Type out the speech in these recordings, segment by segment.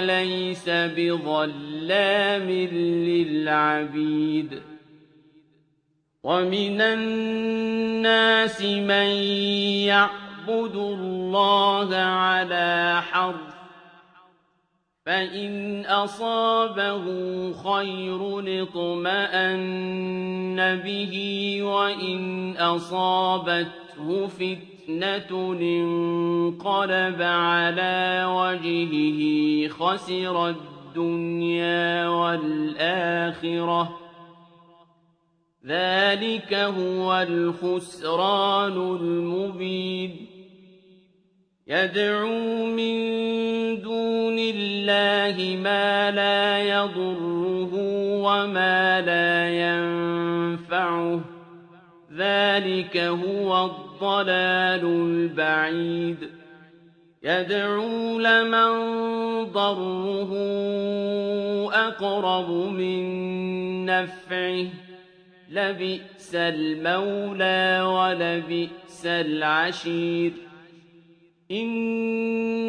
ليس بظلام للعبيد. ومن الناس من يعبد الله على حرف فإن أصابه خير اطمأن به وإن أصابته فتنة انقلب على وجهه خسر الدنيا والآخرة. ذلك هو الخسران المبين. يدعو من دون الله ما لا يضره وما لا ينفعه. ذلك هو الضلال البعيد يدعو لمن ضره أقرب من نفعه لبئس المولى ولبئس العشير إن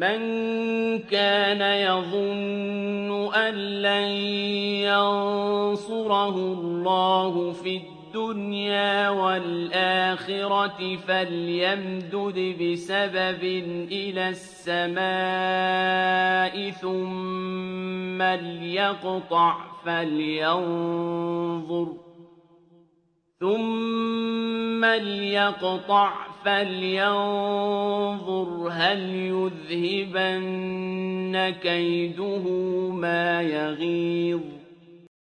من كان يظن أن لن ينصره الله في الدنيا والآخرة فليمدد بسبب إلى السماء ثم ليقطع فلينظر ثم ليقطع فلينظر هل يذهبن كيده ما يغيظ.